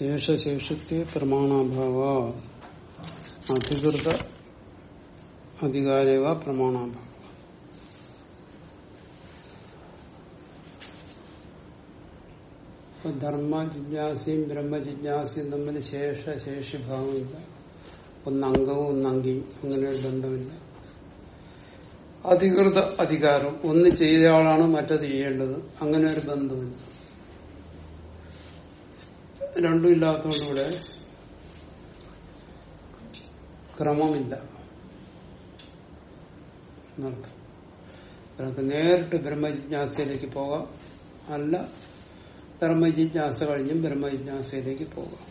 ശേഷശേഷിത്വ പ്രമാണാഭാവ അധികൃത അധികാരവ പ്രമാണാഭാവ. ഇപ്പൊ ധർമ്മ ജിജ്ഞാസയും ബ്രഹ്മ ജിജ്ഞാസയും തമ്മിൽ ശേഷ ശേഷിഭാവമില്ല ഒന്ന് അംഗവും ഒന്ന് അങ്കിയും. അങ്ങനെ ഒരു ബന്ധമില്ല. അധികൃത അധികാരം. ഒന്ന് ചെയ്ത ആളാണ് മറ്റത് ചെയ്യേണ്ടത്. അങ്ങനെ ഒരു ബന്ധമില്ല. രണ്ടും ഇല്ലാത്തതുകൊണ്ടിവിടെ ക്രമമില്ല. എന്നർത്ഥം. നമുക്ക് നേരിട്ട് ബ്രഹ്മജിജ്ഞാസയിലേക്ക് പോകാം. അല്ല ധർമ്മജിജ്ഞാസ കഴിഞ്ഞും ബ്രഹ്മജിജ്ഞാസയിലേക്ക് പോകാം.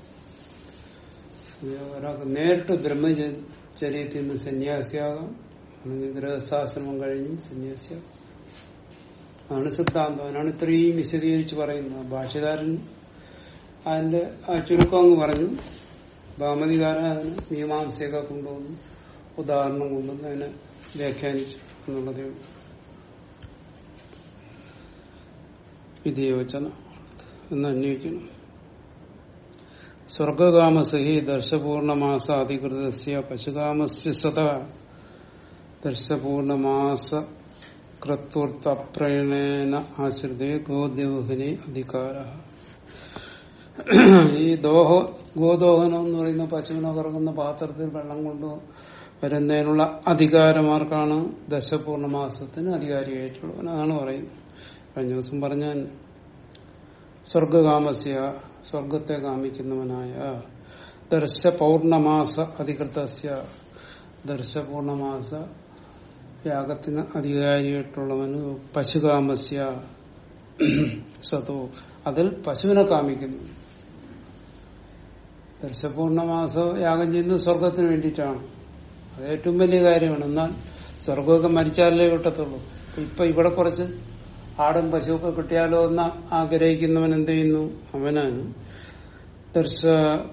ഒരാൾക്ക് നേരിട്ട് ബ്രഹ്മചര്യത്തിൽ നിന്ന് സന്യാസിയാകാം. അല്ലെങ്കിൽ ഗൃഹസ്ഥാശ്രമം കഴിഞ്ഞും സന്യാസിയാകാം. അതാണ് സിദ്ധാന്തം. അതിനാണ് ഇത്രയും വിശദീകരിച്ച് പറയുന്നത്. ഭാഷകാരൻ അതിന്റെ ആ ചുരുക്കം അങ്ങ് പറഞ്ഞു. ഭാമതികാരൻ അതിന് മീമാംസയൊക്കെ കൊണ്ടുവന്നു ഉദാഹരണം കൊണ്ടുവന്ന് അതിനെ വ്യാഖ്യാനിച്ചു എന്നുള്ളതേ ഉള്ളൂ. വിധിയോചന എന്ന് അന്വേഷിക്കണം. സ്വർഗകാമസഹി ദർശപൂർണമാസ അധികൃതസ്യ പശുകാമസ്യ സത ദർശപൂർണമാസ കൃത്വർത്ഥപ്രയണേന ആശ്രിതേ ഗോദേവഹിനി അധികാര. ഈ ദോഹ ഗോദോഹനം എന്ന് പറയുന്ന പശുവിനെ കറങ്ങുന്ന പാത്രത്തിൽ വെള്ളം കൊണ്ടു വരുന്നതിനുള്ള അധികാരമാർക്കാണ് ദശപൂർണമാസത്തിന് അധികാരിയായിട്ടുള്ളവൻ. അതാണ് പറയുന്നത്. കഴിഞ്ഞ ദിവസം പറഞ്ഞാൽ സ്വർഗകാമസ്യ സ്വർഗത്തെ കാമിക്കുന്നവനായ ദർശ പൗർണമാസ അധികൃതസ്യ. ദർശപൂർണമാസ യാഗത്തിന് അധികാരിയായിട്ടുള്ളവന് പശുകാമസ്യ. സതോ അതിൽ പശുവിനെ കാമിക്കുന്നു. ദർശപൂർണമാസ യാഗം ചെയ്യുന്നത് സ്വർഗത്തിന് വേണ്ടിയിട്ടാണ്. അത് ഏറ്റവും വലിയ കാര്യമാണ്. എന്നാൽ സ്വർഗമൊക്കെ മരിച്ചാലേ കിട്ടത്തുള്ളൂ. ഇപ്പൊ ഇവിടെ കുറച്ച് ആടും പശുവൊക്കെ കിട്ടിയാലോ എന്ന് ആഗ്രഹിക്കുന്നവൻ എന്ത് ചെയ്യുന്നു? അവന് ദർശ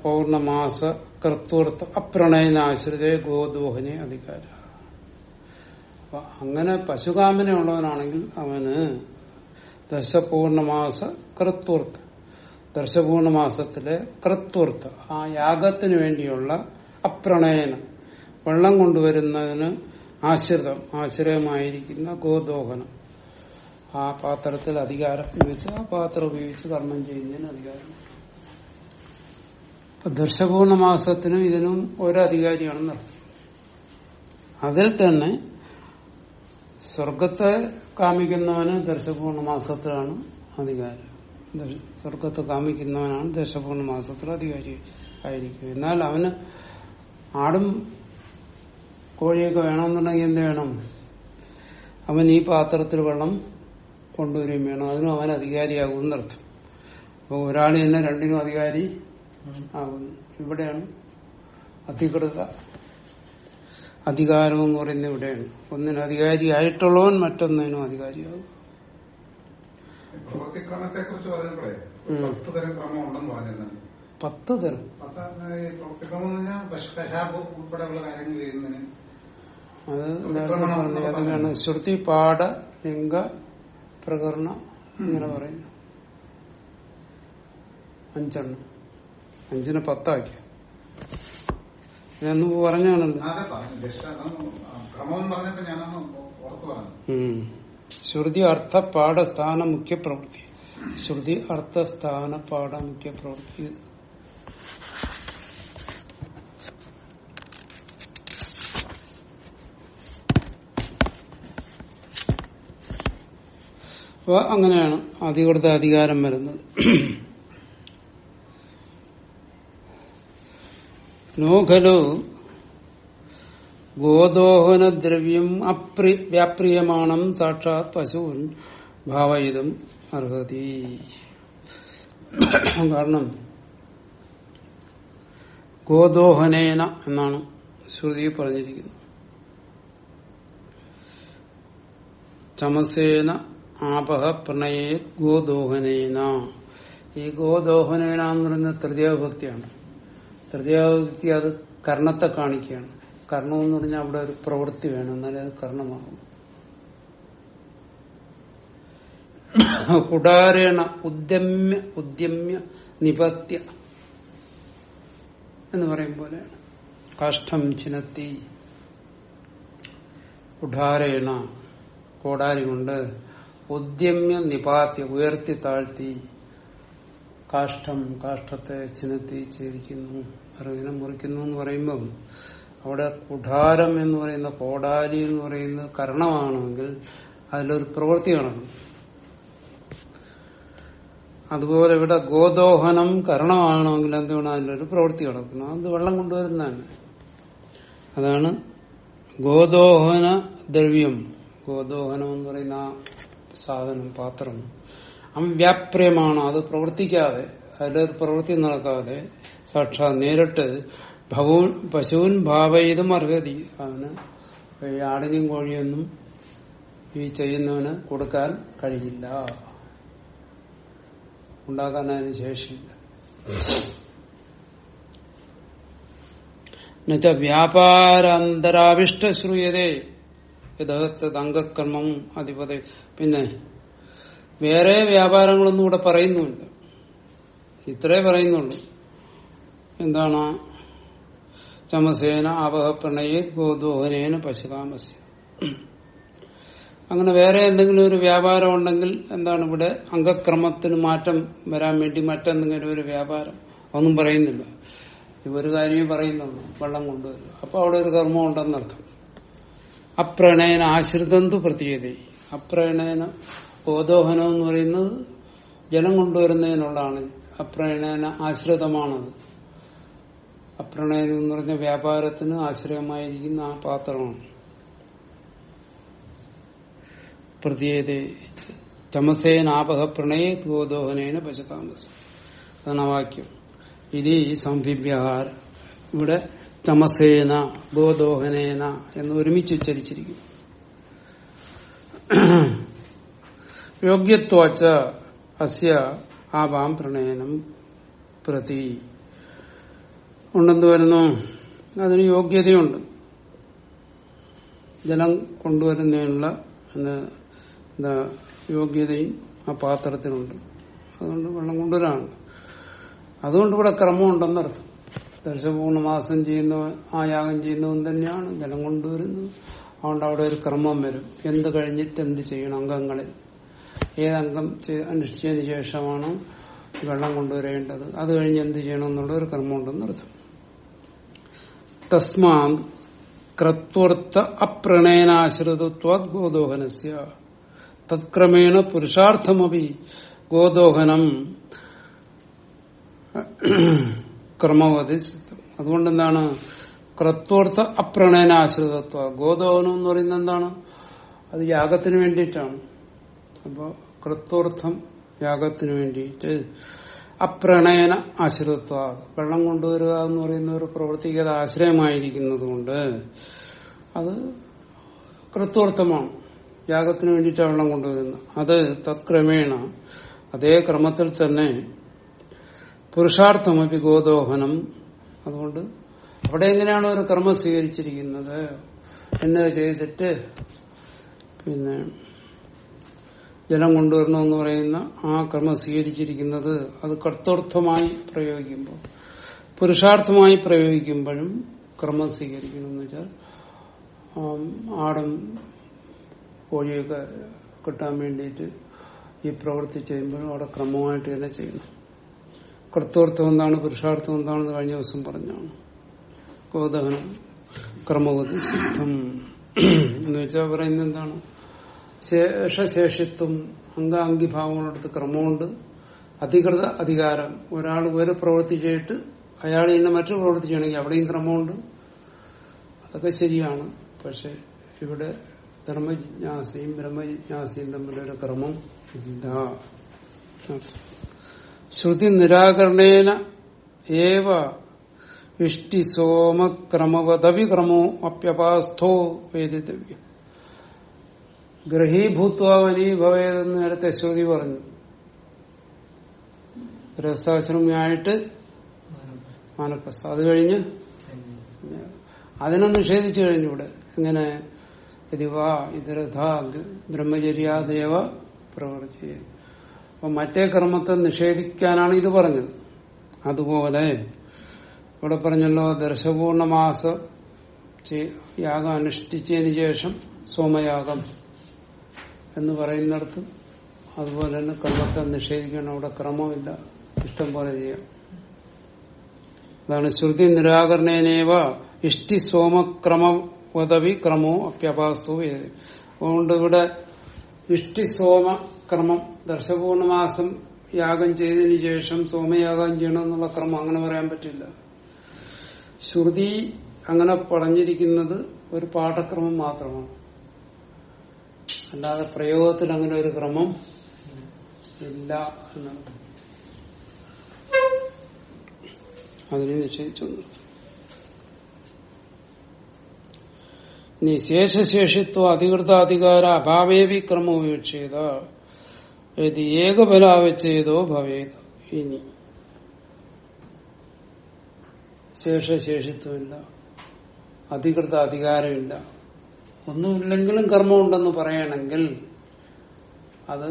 പൗർണമാസ കർത്തൂർത്ത അപ്രണയനാശ്രിതേ ഗോദോഹനെ അധികാര. അപ്പൊ അങ്ങനെ പശുകാമനുള്ളവനാണെങ്കിൽ അവന് ദശപൂർണമാസ കൃത്വർത്ഥ ദർശപൂർണമാസത്തിലെ കൃത്വർത്ഥ ആ യാഗത്തിന് വേണ്ടിയുള്ള അപ്രണയനം. വെള്ളം കൊണ്ടുവരുന്നതിന് ആശ്രിതം ആശ്രയമായിരിക്കുന്ന ഗോദോഹനം. ആ പാത്രത്തിൽ അധികാരം ഉപയോഗിച്ച് ആ പാത്രം ഉപയോഗിച്ച് കർമ്മം ചെയ്യുന്നതിന് അധികാരം. ദർശപൂർണ മാസത്തിനും ഇതിനും ഒരധികാരിയാണെന്ന് അർത്ഥം അതിൽ തന്നെ സ്വർഗത്തെ കാമിക്കുന്നവന് ദർശപൂർണ മാസത്തിലാണ് അധികാരം. സ്വർഗത്തെ കാമിക്കുന്നവനാണ് ദശപൂർണമാസത്തിൽ അധികാരി ആയിരിക്കും. എന്നാൽ അവന് ആടും കോഴിയൊക്കെ വേണമെന്നുണ്ടെങ്കിൽ എന്ത് വേണം? അവൻ ഈ പാത്രത്തിൽ വെള്ളം കൊണ്ടുവരികയും വേണം. അതിനും അവൻ അധികാരിയാകും എന്നർത്ഥം. അപ്പോൾ ഒരാൾ തന്നെ രണ്ടിനും അധികാരി ആകുന്നു. ഇവിടെയാണ് അധികൃത അധികാരം എന്ന് പറയുന്നത് ഇവിടെയാണ്. ഒന്നിന് അധികാരിയായിട്ടുള്ളവൻ മറ്റൊന്നിനും അധികാരിയാകും. പ്രവൃത്തിക്രമത്തെ കുറിച്ച് പറയുമ്പോഴേ പത്ത് തരം ക്രമം ഉണ്ടെന്ന് പറഞ്ഞിരുന്നു. പത്ത് തരം? പ്രവൃത്തിക്രമം എന്ന് പറഞ്ഞാൽ പശാബ് ഉൾപ്പെടെയുള്ള കാര്യങ്ങൾ ചെയ്യുന്നതിന്. അത് നേരത്തെ പറഞ്ഞു അതിനാണ് ശ്രുതി പാഠ ലിംഗ പ്രകരണ ഇങ്ങനെ പറയുന്നു അഞ്ചെണ്ണം. അഞ്ചിനെ പത്താക്കി ഞാൻ പറഞ്ഞാണല്ലോ. ക്രമം പറഞ്ഞപ്പോ ഞാനൊന്ന് ഓർത്തു പറഞ്ഞു. ശ്രുതി അർത്ഥ പാഠ സ്ഥാന മുഖ്യ പ്രവൃത്തി ശ്രുതി അർത്ഥ സ്ഥാന പാഠ മുഖ്യ പ്രവൃത്തി അപ്പൊ അങ്ങനെയാണ് അധികൃത അധികാരം വരുന്നത്. നോഖലു ഗോദോഹനദ്രവ്യം അപ്രി വ്യാപ്രിയമാണം സാക്ഷാത് പശു ഭാവയിതും അർഹതി. കാരണം ഗോദോഹനേന എന്നാണ് ശ്രുതി പറഞ്ഞിരിക്കുന്നത്. ചമസേന ആപഹ പ്രണയേ ഗോദോഹനേന. ഈ ഗോദോഹനേന എന്ന് പറയുന്നത് തൃതീയ ഭക്തിയാണ് തൃതീയ ഭക്തി അത് കർണത്തെ കാണിക്കുകയാണ്. കർണം എന്ന് പറഞ്ഞാൽ അവിടെ ഒരു പ്രവൃത്തി വേണം. എന്നാലേ അത് കർണമാകും. കുടാരേണ ഉദ്യമ്യ ഉദ്യമ്യ നിപത്യ എന്ന് പറയും പോലെയാണ് കാഷ്ടം ചിനത്തി. കുഠാരേണ കോടാരി കൊണ്ട് ഉദ്യമ്യ നിപാത്യ ഉയർത്തി താഴ്ത്തി. കാഷ്ടം കാഷ്ടത്തെ ചിനത്തി ചേരിക്കുന്നു അറിവിനെ മുറിക്കുന്നു എന്ന് പറയുമ്പം അവിടെ കുഠാരം എന്ന് പറയുന്ന കോടാലി എന്ന് പറയുന്ന കരണമാണെങ്കിൽ അതിലൊരു പ്രവൃത്തി നടക്കും അതുപോലെ ഇവിടെ ഗോദോഹനം കരണമാകണമെങ്കിൽ എന്തുകൊണ്ട് അതിലൊരു പ്രവൃത്തി നടക്കണം. അത് വെള്ളം കൊണ്ടുവരുന്നതാണ്. അതാണ് ഗോദോഹന ദ്രവ്യം. ഗോദോഹനം എന്ന് പറയുന്ന സാധനം പാത്രം. അവ്യാപ്രിയമാണ് അത് പ്രവർത്തിക്കാതെ അതിലൊരു പ്രവൃത്തി നടക്കാതെ സാക്ഷാ നേരിട്ട് ഭവൻ പശുവിൻ ഭാവയിതും അർഹതി അവന് ഈ ആടിനും കോഴിയൊന്നും ഈ ചെയ്യുന്നവന് കൊടുക്കാൻ കഴിയില്ല. ഉണ്ടാക്കാൻ അതിന് ശേഷിയില്ല. എന്നുവെച്ചാ വ്യാപാരാന്തരാവിഷ്ട ശ്രൂയതേ യഥകത്ത് അംഗക്രമം അധിപതി. പിന്നെ വേറെ വ്യാപാരങ്ങളൊന്നും ഇവിടെ പറയുന്നുണ്ട് ഇത്രേ പറയുന്നുള്ളൂ. എന്താണ് ചമസേന ആവഹ പ്രണയെ ഗോദോഹനേന പശുകാമസ്യ അങ്ങനെ വേറെ എന്തെങ്കിലും ഒരു വ്യാപാരം ഉണ്ടെങ്കിൽ എന്താണ് ഇവിടെ അംഗക്രമത്തിന് മാറ്റം വരാൻ വേണ്ടി മറ്റെന്തെങ്കിലും ഒരു വ്യാപാരം? ഒന്നും പറയുന്നില്ല. ഒരു കാര്യമേ പറയുന്നുള്ളൂ. വെള്ളം കൊണ്ടുവരും അപ്പൊ അവിടെ ഒരു കർമ്മം ഉണ്ടെന്നർത്ഥം അപ്രണയന ആശ്രിതന്തു പ്രത്യേകത അപ്രണയന ബോധോഹനം എന്ന് പറയുന്നത് ജലം കൊണ്ടുവരുന്നതിനുള്ളതാണ്. അപ്രണയന ആശ്രിതമാണത്. അപ്രണയനം എന്ന് പറഞ്ഞ വ്യാപാരത്തിന് ആശ്രയമായിരിക്കുന്ന ആ പാത്രമാണ്. പ്രത്യേകത ചമസേനാപഹ പ്രണയെ ഗോദോഹനേന പശുതാമസ. അതാണ് ആ വാക്യം. ഇത് സംഭിവ്യഹാർ ഇവിടെ തമസേന ഗോദോഹനേന എന്ന് ഒരുമിച്ച് ഉച്ചരിച്ചിരിക്കും യോഗ്യത്വച്ച അസ്യ ആവാം പ്രണയനം പ്രതി. ഉണ്ടെന്ന് വരുന്നു. അതിന് യോഗ്യതയുണ്ട്. ജലം കൊണ്ടുവരുന്നതിനുള്ള എന്താ യോഗ്യതയും ആ പാത്രത്തിനുണ്ട്. അതുകൊണ്ട് വെള്ളം കൊണ്ടുവരാണ് അതുകൊണ്ട് ഇവിടെ ക്രമമുണ്ടെന്നർത്ഥം ദർശപൂർണമാസം ചെയ്യുന്ന ആ യാഗം ചെയ്യുന്നവൻ തന്നെയാണ് ജലം കൊണ്ടുവരുന്നത്. അതുകൊണ്ട് അവിടെ ഒരു ക്രമം വരും. എന്ത് കഴിഞ്ഞിട്ട് എന്ത് ചെയ്യണം അംഗങ്ങളിൽ? ഏതംഗം അനുഷ്ഠിച്ചതിന് ശേഷമാണ് വെള്ളം കൊണ്ടുവരേണ്ടത്. അത് കഴിഞ്ഞ് എന്ത് ചെയ്യണം എന്നുള്ള ഒരു ക്രമമുണ്ടെന്നർത്ഥം തസ്മാ ക്രത്വർത്ഥ അപ്രണയനാശ്രിതത്വാ ഗോദോഹനസ്യ തത്ക്രമേണ പുരുഷാർത്ഥമപി ഗോദോഹനം ക്രമവതി സിദ്ധം അതുകൊണ്ട് എന്താണ് ക്രത്വർത്ഥ അപ്രണയനാശ്രിതത്വ ഗോദോഹനം എന്ന് പറയുന്നത് എന്താണ്? അത് യാഗത്തിന് വേണ്ടിയിട്ടാണ്. അപ്പോൾ കൃത്വർത്ഥം യാഗത്തിന് വേണ്ടിയിട്ട് അപ്രണയന ആശ്രിതത്വ. വെള്ളം കൊണ്ടുവരിക എന്ന് പറയുന്ന ഒരു പ്രവൃത്തിക്ക് അത് ആശ്രയമായിരിക്കുന്നത് കൊണ്ട് അത് കൃത്വർത്ഥമാണ്. യാഗത്തിന് വേണ്ടിയിട്ടാണ് വെള്ളം കൊണ്ടുവരുന്നത്. അത് തത്ക്രമേണ അതേ ക്രമത്തിൽ തന്നെ പുരുഷാർത്ഥമപി ഗോദോഹനം. അതുകൊണ്ട് അവിടെ എങ്ങനെയാണ് ഒരു കർമ്മം സ്വീകരിച്ചിരിക്കുന്നത്? എന്നത് ചെയ്തിട്ട് പിന്നെ ജലം കൊണ്ടുവരണമെന്ന് പറയുന്ന ആ കർമ്മം സ്വീകരിച്ചിരിക്കുന്നത് അത് കർത്തർത്ഥമായി പ്രയോഗിക്കുമ്പോൾ പുരുഷാർത്ഥമായി പ്രയോഗിക്കുമ്പോഴും ക്രമം സ്വീകരിക്കണം എന്ന് വെച്ചാൽ ആടും കോഴിയൊക്കെ കിട്ടാൻ വേണ്ടിയിട്ട് ഈ പ്രവൃത്തി ചെയ്യുമ്പോഴും അവിടെ ക്രമമായിട്ട് തന്നെ ചെയ്യണം കർത്തർത്ഥം എന്താണ് പുരുഷാർത്ഥം എന്താണെന്ന് കഴിഞ്ഞ ദിവസം പറഞ്ഞാണ്. ഗോദഹനം ക്രമഗതി സിദ്ധം. എന്ന് വെച്ചാൽ പറയുന്നത് എന്താണ്? ശേഷശേഷിത്വം അംഗാംഗി ഭാവങ്ങളെടുത്ത് ക്രമമുണ്ട്. അധികൃത അധികാരം. ഒരാൾ ഒരു പ്രവൃത്തി ചെയ്തിട്ട് അയാൾ ഇന്ന മറ്റു പ്രവൃത്തി ചെയ്യണമെങ്കിൽ അവിടെയും ക്രമമുണ്ട്. അതൊക്കെ ശരിയാണ്. പക്ഷെ ഇവിടെ ധർമ്മജിജ്ഞാസയും ബ്രഹ്മജിജ്ഞാസയും തമ്മിലൊരു ക്രമം ഇല്ല. ശ്രുതി നിരാകരണേന ഏവ ഇഷ്ടി സോമക്രമവതവി ക്രമോ അപ്യപാസ്ഥോ വേദിതവ്യം. ഗ്രഹീഭൂത്വാവനി ഭവേതെന്ന് നേരത്തെ ശ്രുതി പറഞ്ഞു. ഗൃഹസ്ഥാശ്രമിയായിട്ട് മാനപ്രസ്ഥ. അത് കഴിഞ്ഞ് അതിനെ നിഷേധിച്ചു കഴിഞ്ഞു ഇവിടെ. എങ്ങനെ? ബ്രഹ്മചര്യാദേവ പ്രവർത്തി അപ്പൊ മറ്റേ കർമ്മത്തെ നിഷേധിക്കാനാണ് ഇത് പറഞ്ഞത്. അതുപോലെ ഇവിടെ പറഞ്ഞല്ലോ ദർശപൂർണമാസ യാഗം അനുഷ്ഠിച്ചതിന് ശേഷം സോമയാഗം. എന്ന് പറയുന്നിടത്ത് അതുപോലെ തന്നെ കർമ്മത്തെ നിഷേധിക്കണം. അവിടെ ക്രമമില്ല. ഇഷ്ടം പോലെ ചെയ്യാം. അതാണ് ശ്രുതി നിരാകരണേനേവ ഇഷ്ടി സോമക്രമവതവി ക്രമോ അപ്യപാസ്തു അതുകൊണ്ട് ഇവിടെ ഇഷ്ടി സോമ ക്രമം ദർശപൂർണമാസം യാഗം ചെയ്തതിന് ശേഷം സോമയാഗം ചെയ്യണം എന്നുള്ള ക്രമം അങ്ങനെ പറയാൻ പറ്റില്ല. ശ്രുതി അങ്ങനെ പറഞ്ഞിരിക്കുന്നത് ഒരു പാഠക്രമം മാത്രമാണ്. അല്ലാതെ പ്രയോഗത്തിൽ അങ്ങനെ ഒരു ക്രമം ഇല്ല എന്നർത്ഥം അതിനെ നിഷേധിച്ചു ഇനി ശേഷശേഷിത്വ അധികൃതാധികാര അഭാവേവി ക്രമം ഉപേക്ഷിത. ഏത് ഏകബലാവച്ഛേദോ ഭവേത്. ഇനി ശേഷശേഷിത്വമില്ല. അധികൃത അധികാരമില്ല ഒന്നുമില്ലെങ്കിലും കർമ്മമുണ്ടെന്ന് പറയണമെങ്കിൽ അത്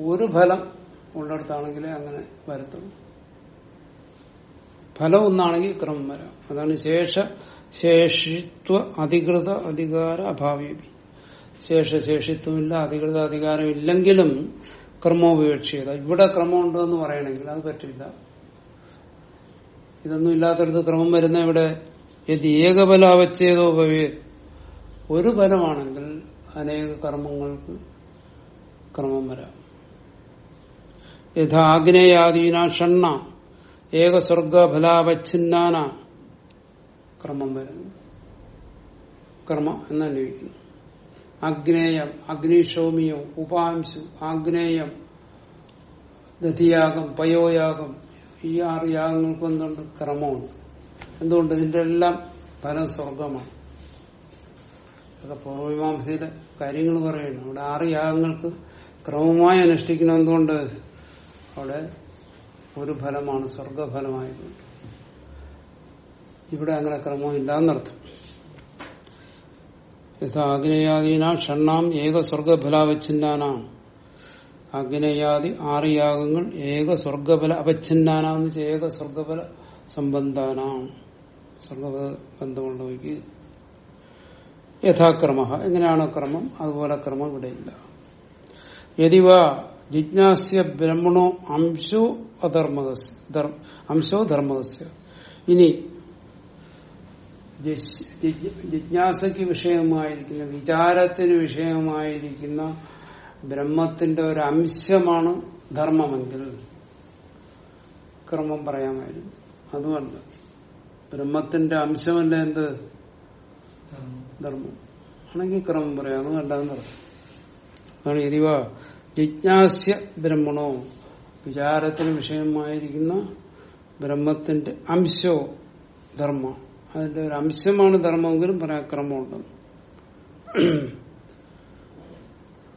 ഒരു ഫലം ഉള്ളിടത്താണെങ്കിലേ അങ്ങനെ വരത്തുള്ളൂ. ഫലം ഒന്നാണെങ്കിൽ ക്രമം വരാം. അതാണ് ശേഷ ശേഷിത്വ അധികൃത അധികാര അഭാവ്യപി. ശേഷശേഷിത്വമില്ല അധികൃത അധികാരം ഇല്ലെങ്കിലും ക്രമോപേക്ഷിത ഇവിടെ ക്രമമുണ്ടോ എന്ന് പറയണമെങ്കിൽ അത് പറ്റില്ല. ഇതൊന്നും ഇല്ലാത്തടത്ത് ക്രമം വരുന്ന ഇവിടെ ഏകബലാവച്ചേതോ ഏകബലാവച്ഛേദോ ഭവേ ഒരു ഫലമാണെങ്കിൽ അനേക കർമ്മങ്ങൾക്ക് ക്രമം വരാം. യഥാ ഷണ്ണ ഏകസ്വർഗ ഫലാവച്ഛിന്നാന ക്രമം വരുന്നു. കർമ്മ എന്നന്വയിക്കുന്നു അഗ്നേയം അഗ്നിഷോമിയോ ഉപാംശു ആഗ്നേയം ദധിയാഗം പയോയാഗം ഈ ആറ് യാഗങ്ങൾക്ക് എന്തുണ്ട്? ക്രമമുണ്ട്. എന്തുകൊണ്ട്? ഇതിന്റെ എല്ലാം ഫലം സ്വർഗമാണ് അതൊക്കെ പൂർവമീമാംസയിലെ കാര്യങ്ങൾ പറയുന്നു. അവിടെ ആറ് യാഗങ്ങൾക്ക് ക്രമമായി അനുഷ്ഠിക്കണം എന്തുകൊണ്ട്? അവിടെ ഒരു ഫലമാണ് സ്വർഗഫലമായതുകൊണ്ട് ഇവിടെ അങ്ങനെ ക്രമം ഇല്ലാന്നർത്ഥം യഥാ ആഗ്നേയാദീന ഷണ്ണാം ഏക സ്വർഗഫലാവച്ഛിന്നാനാം അഗ്നേയാദി ആറ് യാഗങ്ങൾ ഏക സ്വർഗഫല അവച്ഛിന്നാനാന്ന് വെച്ചാൽ ഏക സ്വർഗഫല സംബന്ധാനാം. സ്വർഗബന്ധമുള്ളവയ്ക്ക് യഥാക്രമ എങ്ങനെയാണോ ക്രമം അതുപോലെ ക്രമം ഇവിടെയില്ല. യതിവ ജിജ്ഞാസ്യ ബ്രഹ്മണോ അംശോ അധർമ്മകസ് ധർ- അംശോ ധർമ്മകസ്യ. ഇനി ജിജ്ഞാസയ്ക്ക് വിഷയമായിരിക്കുന്ന വിചാരത്തിന് വിഷയമായിരിക്കുന്ന ബ്രഹ്മത്തിന്റെ ഒരു അംശമാണ് ധർമ്മമെങ്കിൽ ക്രമം പറയാമായിരുന്നു. അതുമല്ല ബ്രഹ്മത്തിന്റെ അംശമല്ല എന്ത്? ധർമ്മം. ആണെങ്കിൽ ക്രമം പറയാം. അതല്ലാന്ന് പറഞ്ഞു അതാണ് ജിജ്ഞാസ്യ ബ്രഹ്മണോ. വിചാരത്തിന് വിഷയമായിരിക്കുന്ന ബ്രഹ്മത്തിന്റെ അംശോ ധർമ്മം. അതിന്റെ ഒരു അംശമാണ് ധർമ്മമെങ്കിലും പറയാൻ ക്രമമുണ്ടെന്ന്.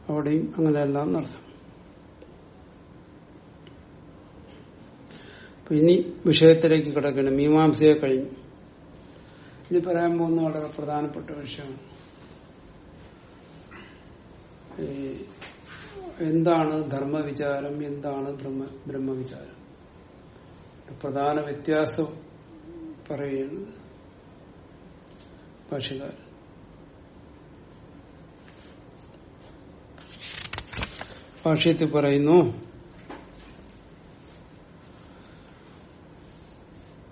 അവിടെയും അങ്ങനെയല്ല എന്നർത്ഥം ഇനി വിഷയത്തിലേക്ക് കിടക്കണം. മീമാംസയെ കഴിഞ്ഞു. ഇനി പറയാൻ പോകുന്ന വളരെ പ്രധാനപ്പെട്ട വിഷയമാണ്. എന്താണ് ധർമ്മവിചാരം എന്താണ് ബ്രഹ്മ ബ്രഹ്മവിചാരം? പ്രധാന വ്യത്യാസം പറയുന്നത് ഭാഷകാരൻ ഭാഷ്യത്തിൽ പറയുന്നു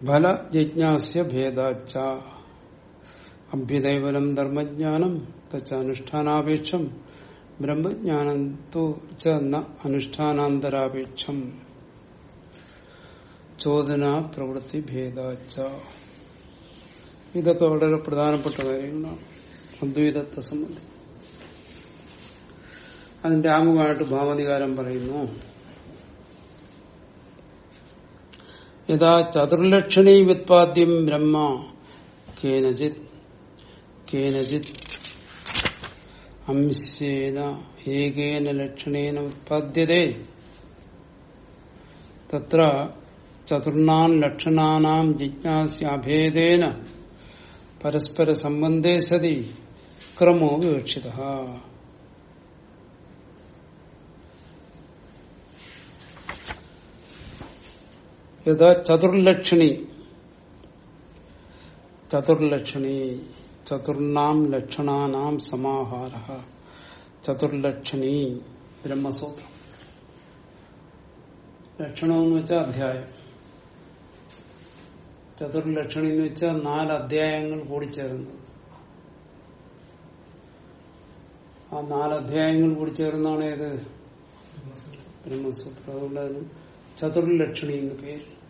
ഫല ജിജ്ഞാസ്യ ഭേദാച്ച അഭ്യുദൈവലം ധർമ്മജ്ഞാനം തച്ചാനുഷ്ഠാനാപേക്ഷം. ബ്രഹ്മജ്ഞാനം തു അനുഷ്ഠാനാന്തരാപേക്ഷം. ചോദന പ്രവൃത്തി ഭേദാച്ച ഇതൊക്കെ വളരെ പ്രധാനപ്പെട്ട കാര്യങ്ങളാണ്. അദ്വൈതത്തെ സംബന്ധിച്ച്. അതിന്റെ ആമുഖമായിട്ട് ഭാവധികാരം പറയുന്നു. യഥാ ചതുർലക്ഷണീ വ്യുത്പാദ്യം ബ്രഹ്മ കേനചിത് കേനചിത് അംശേന ഏകേന ലക്ഷണേന ഉത്പാദ്യതേ. തത്ര ചതുർണാൻ ലക്ഷണാനാം ജിജ്ഞാസ്യാഭേദേന പരസ്പര സംബന്ധേ സതി ക്രമോ വിവക്ഷിത. യഥാ ചതുർലക്ഷണി. ചതുർലക്ഷണി. ചതുർണാം ലക്ഷണാനാം സമാഹാര ചതുർലക്ഷണി ബ്രഹ്മസൂത്രം ലക്ഷണമെന്ന് വെച്ചാൽ അധ്യായം। ചതുർലക്ഷണി എന്ന് വെച്ചാൽ നാല് അധ്യായങ്ങൾ കൂടിച്ചേർന്നത് ആ നാല് അധ്യായങ്ങൾ കൂടിച്ചേർന്നാണ് ഏത്? ബ്രഹ്മസൂത്രം. അതുകൊണ്ടാണ് ചതുർലക്ഷണി എന്ന് പേര്.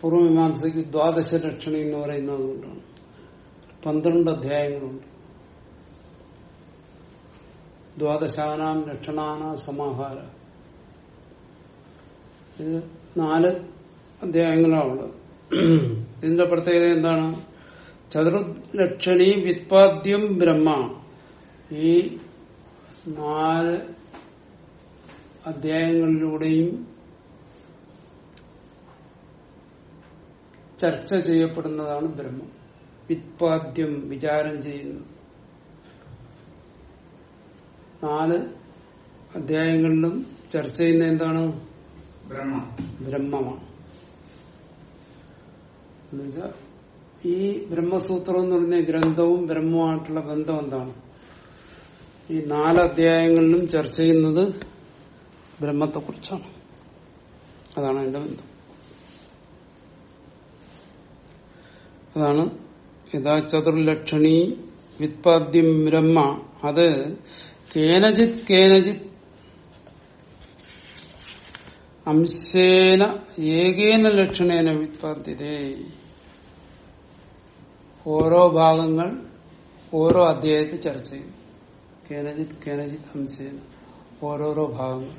പൂർവമീമാംസയ്ക്ക് ദ്വാദശ ലക്ഷണി എന്ന് പറയുന്നത് കൊണ്ടാണ്. പന്ത്രണ്ട് അധ്യായങ്ങളുണ്ട്. ദ്വാദശാനാം ലക്ഷണാന സമാഹാര. ഇത് നാല് അധ്യായങ്ങളാണുള്ളത് ഇതിന്റെ പ്രത്യേകത എന്താണ്? ചതുർലക്ഷണി വിത്പാദ്യം ബ്രഹ്മ. ഈ നാല് അധ്യായങ്ങളിലൂടെയും ചർച്ച ചെയ്യപ്പെടുന്നതാണ് ബ്രഹ്മം. വിത്പാദ്യം വിചാരം ചെയ്യുന്നത് നാല് അധ്യായങ്ങളിലും ചർച്ച ചെയ്യുന്ന എന്താണ്? ബ്രഹ്മം. ബ്രഹ്മമാണ്. എന്നുവെച്ചാൽ ഈ ബ്രഹ്മസൂത്രം എന്ന് പറഞ്ഞ ഗ്രന്ഥവും ബ്രഹ്മവുമായിട്ടുള്ള ബന്ധം എന്താണ്? ഈ നാല് അധ്യായങ്ങളിലും ചർച്ച ചെയ്യുന്നത് ബ്രഹ്മത്തെക്കുറിച്ചാണ്. അതാണ് എന്റെ ബന്ധം. അതാണ് യഥാ ചതുർലക്ഷണി വിത്പാദ്യം ബ്രഹ്മ. അത് കേനജിത് കേനജിത് അംശേന ഏകേന ലക്ഷണേന വിത്പാദ്യതേ. ഓരോ ഭാഗങ്ങൾ ഓരോ അധ്യായത്തിൽ ചർച്ച ചെയ്യും. കേനജിത് കേനജിത് അംശേന ഓരോരോ ഭാഗങ്ങൾ.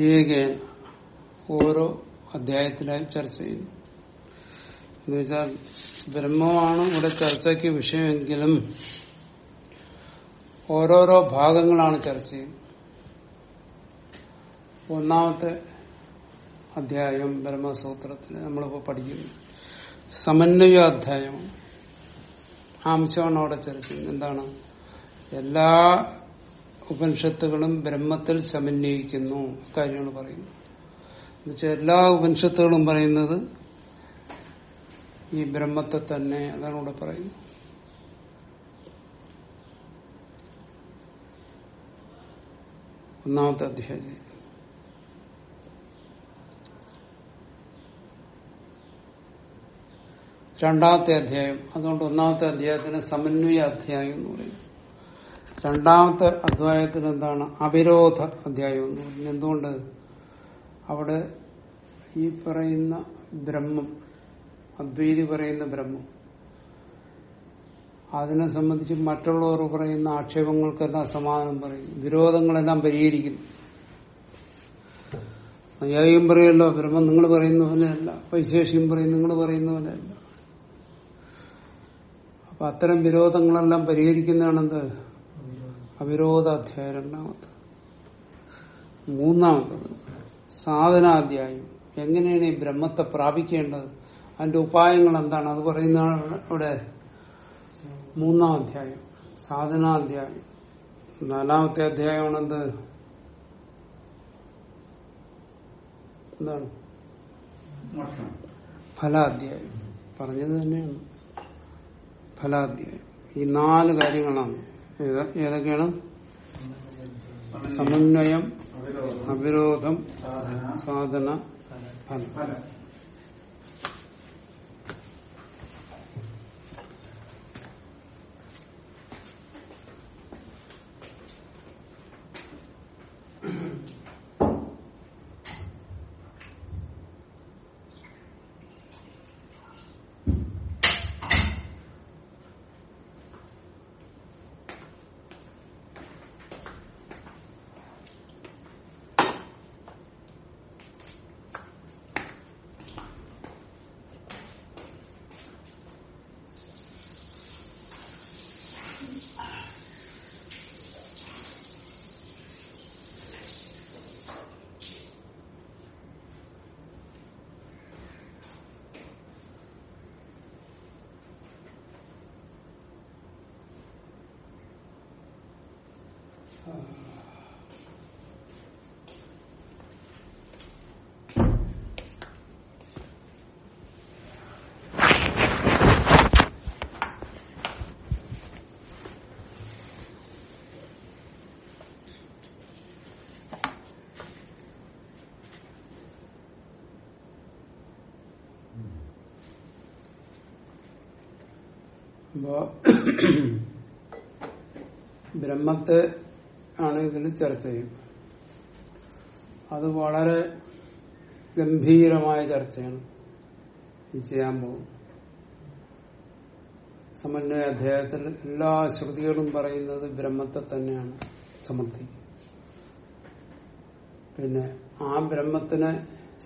ഏകേന ഓരോ അധ്യായത്തിലായി ചർച്ച ചെയ്യുന്നു. എന്നുവെച്ചാൽ ബ്രഹ്മമാണ് ഇവിടെ ചർച്ചയ്ക്ക് വിഷയമെങ്കിലും ഓരോരോ ഭാഗങ്ങളാണ് ചർച്ച ചെയ്യുന്നത്. ഒന്നാമത്തെ അധ്യായം ബ്രഹ്മസൂത്രത്തിന് നമ്മളിപ്പോ പഠിക്കുന്നു. സമന്വയ അധ്യായം ആംശമാണ് അവിടെ ചർച്ച ചെയ്യുന്നത്. എന്താണ്? എല്ലാ ഉപനിഷത്തുകളും ബ്രഹ്മത്തിൽ സമന്വയിക്കുന്നു. കാര്യങ്ങൾ പറയുന്നു. എന്നുവെച്ചാൽ എല്ലാ ഉപനിഷത്തുകളും പറയുന്നത് ഈ ബ്രഹ്മത്തെ തന്നെ അതാണ് ഇവിടെ പറയുന്നത്. ഒന്നാമത്തെ അധ്യായം രണ്ടാമത്തെ അധ്യായം അതുകൊണ്ട് ഒന്നാമത്തെ അധ്യായത്തിന് സമന്വയ അധ്യായം എന്ന് പറയും രണ്ടാമത്തെ അധ്യായത്തിന് എന്താണ്? അവിരോധ അധ്യായം എന്ന് പറയുന്നത് എന്തുകൊണ്ട്? അവിടെ ഈ പറയുന്ന ബ്രഹ്മം അദ്വൈതി പറയുന്ന ബ്രഹ്മം. അതിനെ സംബന്ധിച്ച് മറ്റുള്ളവർ പറയുന്ന ആക്ഷേപങ്ങൾക്കെല്ലാം സമാധാനം പറയും. വിരോധങ്ങളെല്ലാം പരിഹരിക്കുന്നു നൈയായികം പറയല്ലോ ബ്രഹ്മം നിങ്ങൾ പറയുന്ന പോലെയല്ല വൈശേഷ്യം പറയും നിങ്ങൾ പറയുന്ന പോലെയല്ല അപ്പൊ അത്തരം വിരോധങ്ങളെല്ലാം പരിഹരിക്കുന്നതാണെന്ത്? അവിരോധ അധ്യായം രണ്ടാമത് മൂന്നാമത്തത് സാധനാധ്യായം. എങ്ങനെയാണ് ഈ ബ്രഹ്മത്തെ പ്രാപിക്കേണ്ടത്? അതിന്റെ ഉപായങ്ങൾ എന്താണ് അത് പറയുന്ന ഇവിടെ മൂന്നാം അധ്യായം സാധനാധ്യായം. നാലാമത്തെ അധ്യായമാണ് എന്ത് എന്താണ് ഫലാധ്യായം. പറഞ്ഞത് തന്നെയാണ്. ഫലാധ്യായം. ഈ നാല് കാര്യങ്ങളാണ്. ഏത- ഏതൊക്കെയാണ്? സമന്വയം അവിരോധം സാധന ഫലം. ബ്രഹ്മത്തെ ആണ് ഇതിൽ ചർച്ച ചെയ്യുന്നത് അത് വളരെ ഗംഭീരമായ ചർച്ചയാണ്. ചെയ്യാൻ പോകും. സമന്വയ അദ്ദേഹത്തിൽ എല്ലാ ശ്രുതികളും പറയുന്നത് ബ്രഹ്മത്തെ തന്നെയാണ് സമർത്ഥിക്കുന്നത് പിന്നെ ആ ബ്രഹ്മത്തിനെ